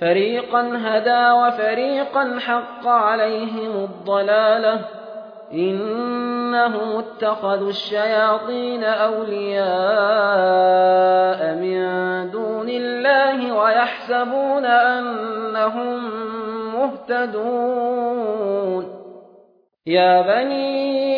فريقا هدى وفريقا حق عليهم الضلاله إنهم اتخذوا الشياطين أولياء من دون الله ويحسبون أنهم مهتدون يا بني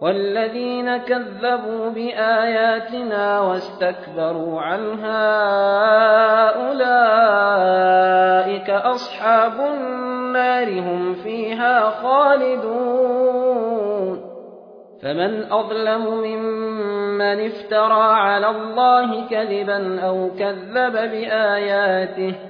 والذين كذبوا بآياتنا واستكبروا عنها أولئك أصحاب النار هم فيها خالدون. فمن أظلم ممن افترى على الله كذبا أو كذب بآياته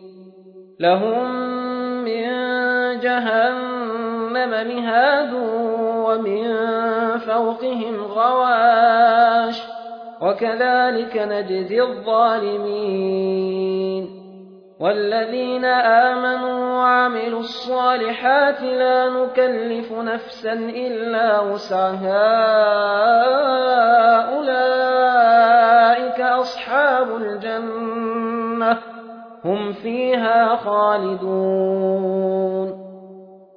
لهم من جهنم مهاد ومن فوقهم غواش وكذلك نجزي الظالمين والذين آمنوا وعملوا الصالحات لا نكلف نفسا إلا وسعها أولئك أصحاب الجنة هم فيها خالدون.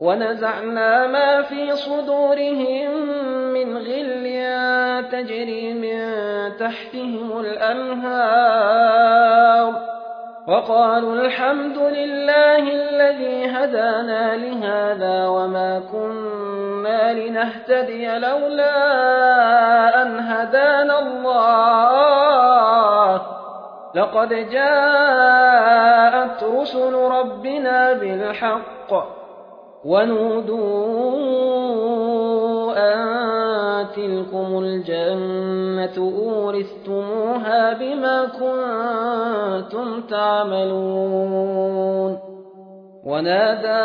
ونزعنا ما في صدورهم من غل تجري من تحتهم الأنهار. وقالوا الحمد لله الذي هدانا لهذا وما كنا لنهتدي لولا أن هدانا الله. لقد جاءت رسل ربنا بالحق ونودوا أن تلكم الجنة أورثتموها بما كنتم تعملون. ونادى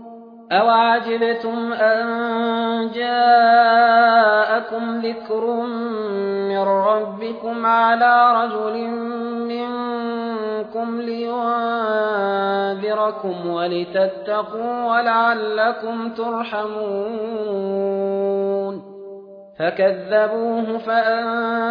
أوعجبتم أن جاءكم ذكر من ربكم على رجل منكم لينذركم ولتتقوا ولعلكم ترحمون فكذبوه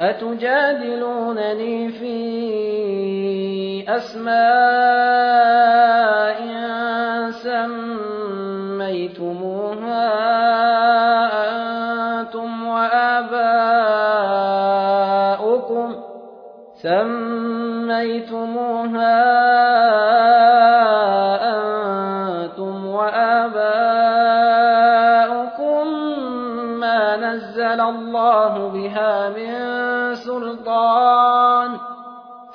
أتجادلونني في أسماء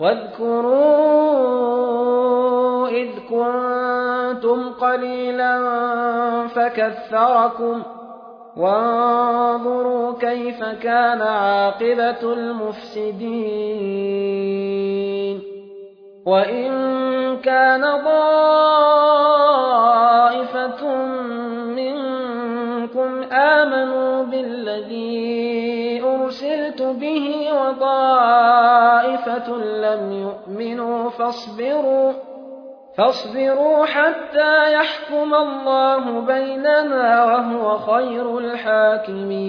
وَاذْكُرُوا إِذْ كُنتُمْ قَلِيلًا فَكَثَّرَكُمْ وَانظُرُوا كَيْفَ كَانَ عَاقِبَةُ الْمُفْسِدِينَ وَإِن كَانَ طَائِفَةٌ مِنْكُمْ آمَنُوا بالذين أرسلت به وطائفة لم يؤمنوا فاصبروا فاصبروا حتى يحكم الله بيننا وهو خير الحاكمين.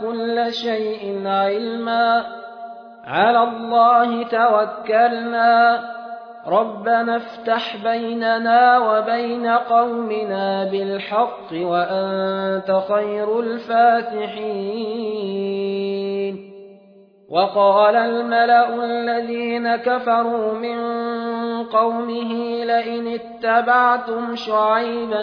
كل شيء علما على الله توكلنا ربنا افتح بيننا وبين قومنا بالحق وأنت خير الفاتحين وقال الملا الذين كفروا من قومه لئن اتبعتم شعيبا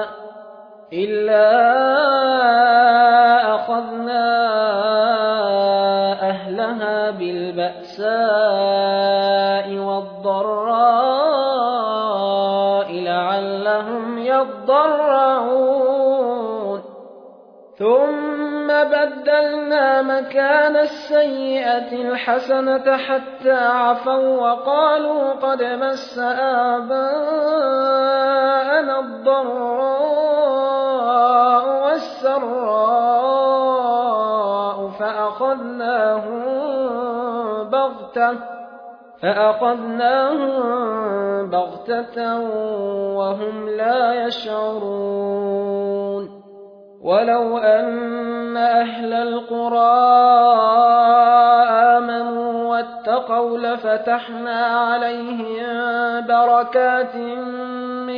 إلا أخذنا أهلها بالبأساء والضراء لعلهم يضرعون ثم بدلنا مكان السيئة الحسنة حتى عفوا وقالوا قد مس آباءنا الضراء والسراء فأخذناهم بغتة فأخذناهم بغتة وهم لا يشعرون. ولو أن أهل القرى آمنوا واتقوا لفتحنا عليهم بركات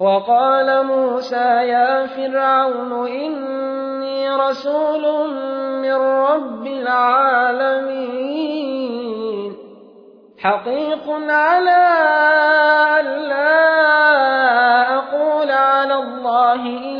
وقال موسى يا فرعون إني رسول من رب العالمين. حقيق على أن لا أقول على الله إلا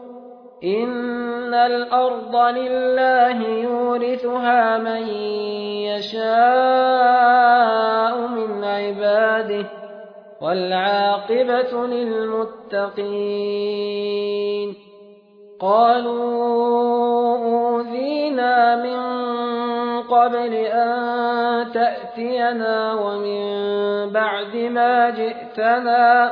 إن الأرض لله يورثها من يشاء من عباده والعاقبة للمتقين قالوا أوذينا من قبل أن تأتينا ومن بعد ما جئتنا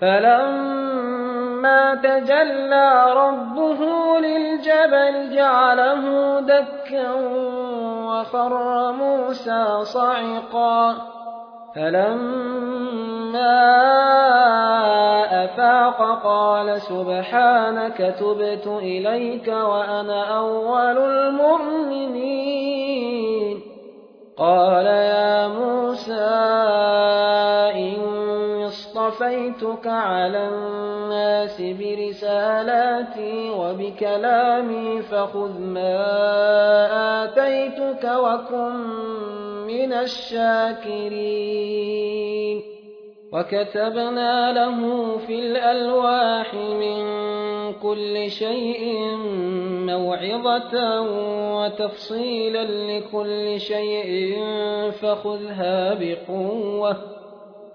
فلما تجلى ربه للجبل جعله دكا وخر موسى صعقا فلما أفاق قال سبحانك تبت إليك وأنا أول المؤمنين قال يا موسى اصطفيتك على الناس برسالاتي وبكلامي فخذ ما آتيتك وكن من الشاكرين وكتبنا له في الألواح من كل شيء موعظة وتفصيلا لكل شيء فخذها بقوة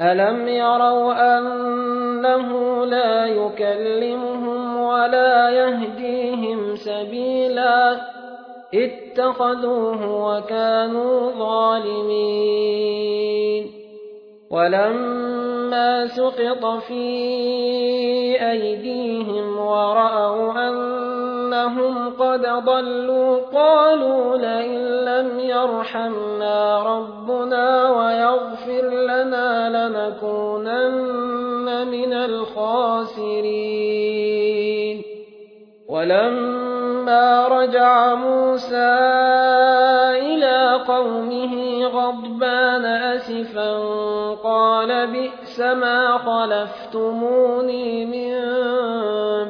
ألم يروا أنه لا يكلمهم ولا يهديهم سبيلا اتخذوه وكانوا ظالمين ولما سقط في أيديهم ورأوا أنهم قد ضلوا قالوا لئن لم يرحمنا ربنا ويغفر لنا لنكونن من الخاسرين. ولما رجع موسى إلى قومه غضبان أسفا قال بئس ما خلفتموني من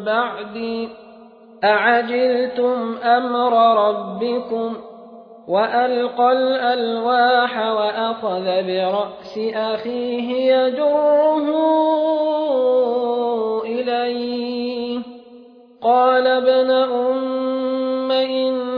بعدي. أعجلتم أمر ربكم وألقى الألواح وأخذ برأس أخيه يجره إليه قال ابن أم إن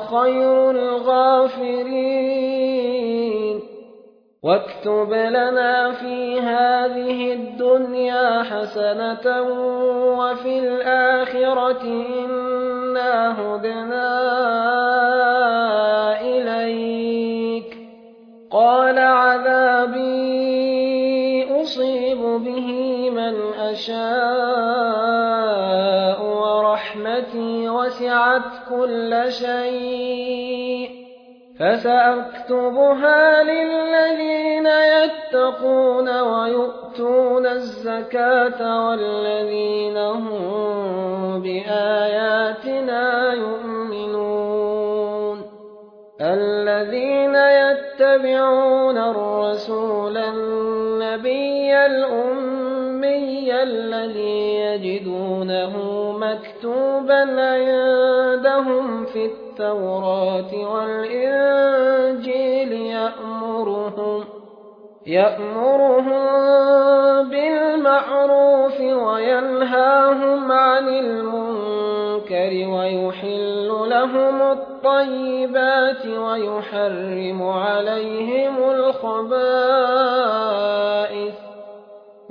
خير الغافرين. واكتب لنا في هذه الدنيا حسنة وفي الآخرة إنا هدنا إليك. قال عذابي أصيب به من أشاء ورحمتي وسعت كل شيء فسأكتبها للذين يتقون ويؤتون الزكاة والذين هم بآياتنا يؤمنون الذين يتبعون الرسول النبي الأمي الذي يجدونه مكتوبا عندهم في التوراة والإنجيل يأمرهم يأمرهم بالمعروف وينهاهم عن المنكر ويحل لهم الطيبات ويحرم عليهم الخبائث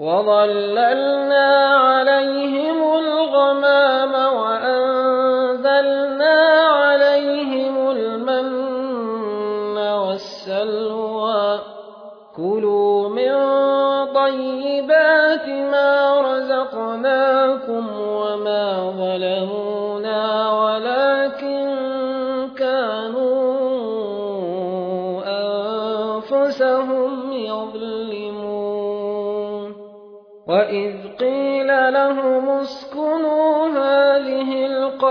وظللنا عليهم الغمام وأنزلنا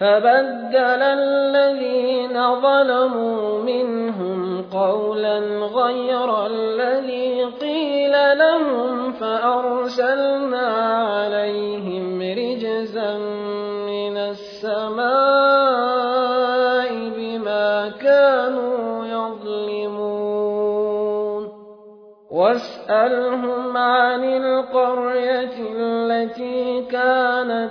فبدل الذين ظلموا منهم قولا غير الذي قيل لهم فأرسلنا عليهم رجزا من السماء بما كانوا يظلمون. واسألهم عن القرية التي كانت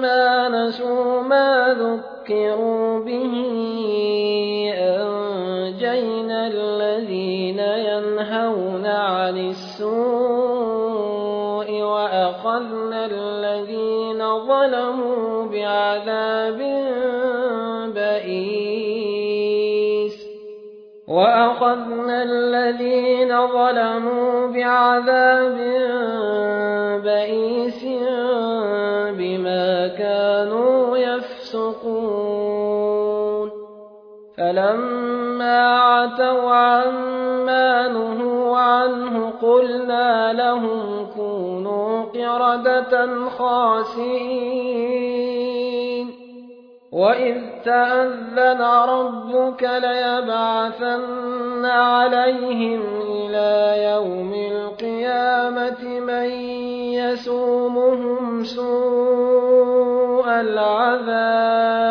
فلما نسوا ما ذكروا به أنجينا الذين ينهون عن السوء وأخذنا الذين ظلموا بعذاب بئيس وأخذنا الذين ظلموا بعذاب بئيس فلما عتوا عما نهوا عنه قلنا لهم كونوا قردة خاسئين وإذ تأذن ربك ليبعثن عليهم إلى يوم القيامة من يسومهم سوء العذاب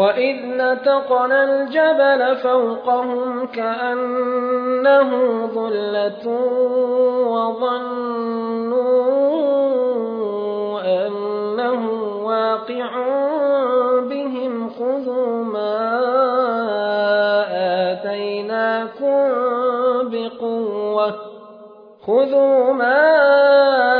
وإذ نتقنا الجبل فوقهم كأنه ظلة وظنوا أنه واقع بهم خذوا ما آتيناكم بقوة خذوا ما آتيناكم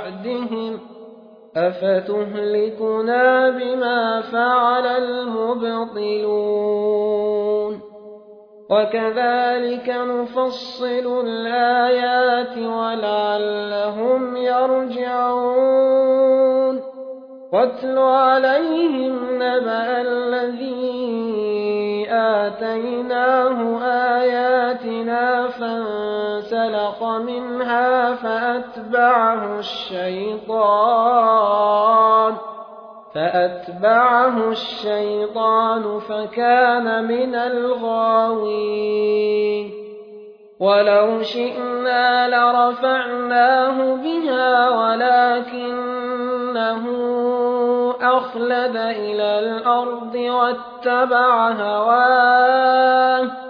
بعدهم أفتهلكنا بما فعل المبطلون وكذلك نفصل الآيات ولعلهم يرجعون واتل عليهم نبأ الذي آتيناه آياتنا فانسلخ منها فأتبعه الشيطان فأتبعه الشيطان فكان من الغاوين. ولو شئنا لرفعناه بها ولكنه أخلد إلى الأرض واتبع هواه.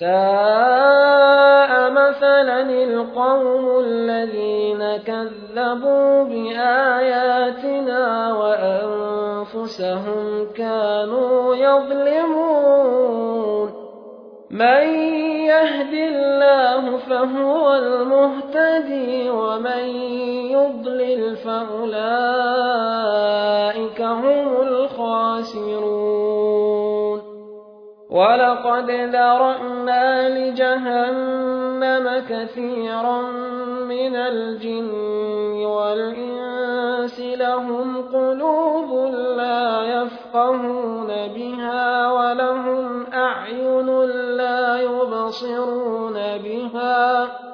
ساء مثلا القوم الذين كذبوا بآياتنا وأنفسهم كانوا يظلمون. من يهد الله فهو المهتدي ومن يضلل فأولئك هم الخاسرون. ولقد ذرأنا لجهنم كثيرا من الجن والإنس لهم قلوب لا يفقهون بها ولهم أعين لا يبصرون بها.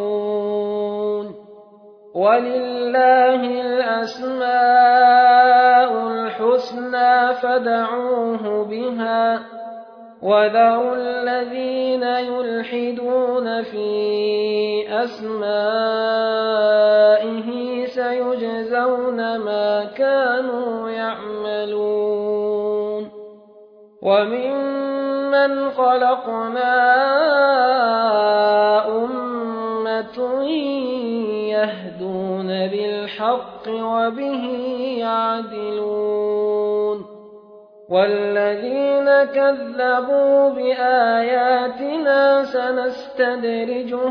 ولله الأسماء الحسنى فدعوه بها وذروا الذين يلحدون في أسمائه سيجزون ما كانوا يعملون وممن خلقنا أمة بالحق وبه يعدلون والذين كذبوا بآياتنا سنستدرجهم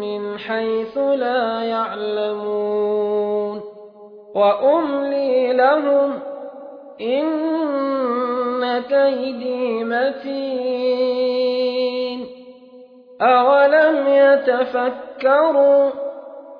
من حيث لا يعلمون وأملي لهم إن كيدي متين أولم يتفكروا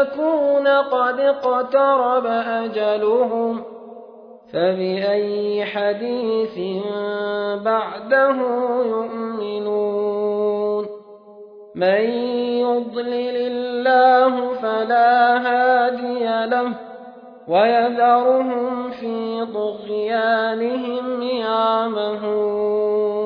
يكون قد اقترب أجلهم فبأي حديث بعده يؤمنون من يضلل الله فلا هادي له ويذرهم في طغيانهم يعمهون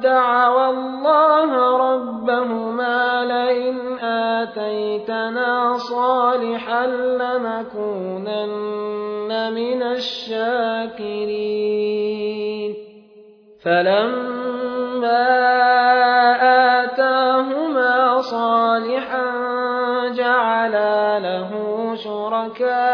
دعوى الله ربهما لئن آتيتنا صالحا لنكونن من الشاكرين فلما آتاهما صالحا جعلا له شركاء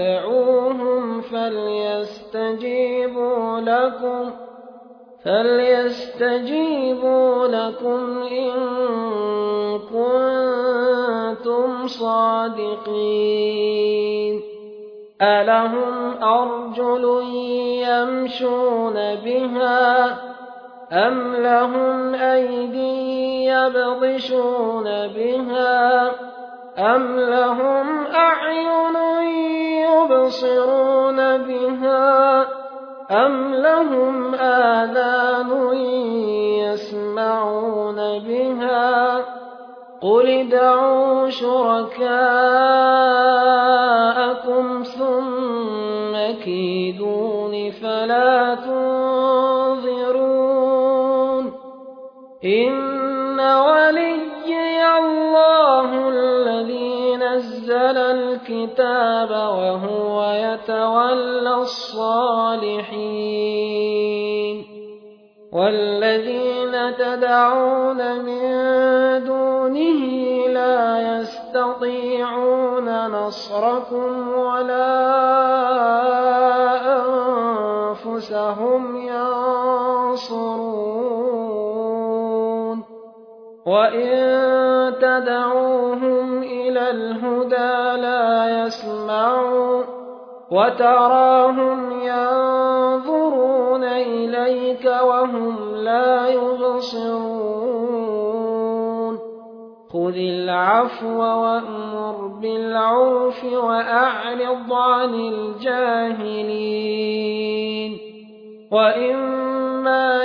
فادعوهم فليستجيبوا لكم فليستجيبوا لكم إن كنتم صادقين. ألهم أرجل يمشون بها أم لهم أيدي يبطشون بها أم لهم أعين يبصرون بها أم لهم آذان يسمعون بها قل ادعوا شركاءكم ثم كيدون فلا تنظرون الكتاب وهو يتولى الصالحين والذين تدعون من دونه لا يستطيعون نصركم ولا أنفسهم ينصرون وإن تدعوهم الهدى لا يسمعون وتراهم ينظرون إليك وهم لا يبصرون. خذ العفو وأمر بالعرف وأعرض عن الجاهلين. وإما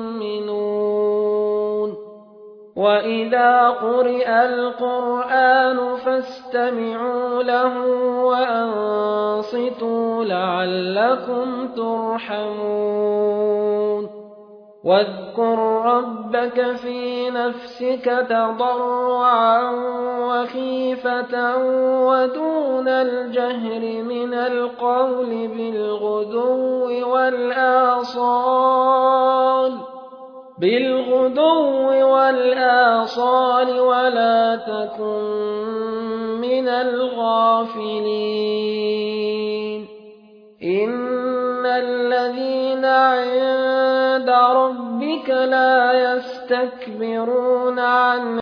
وإذا قرئ القرآن فاستمعوا له وأنصتوا لعلكم ترحمون واذكر ربك في نفسك تضرعا وخيفة ودون الجهر من القول بالغدو والآصال بالغدو والآصال ولا تكن من الغافلين. إن الذين عند ربك لا يستكبرون عن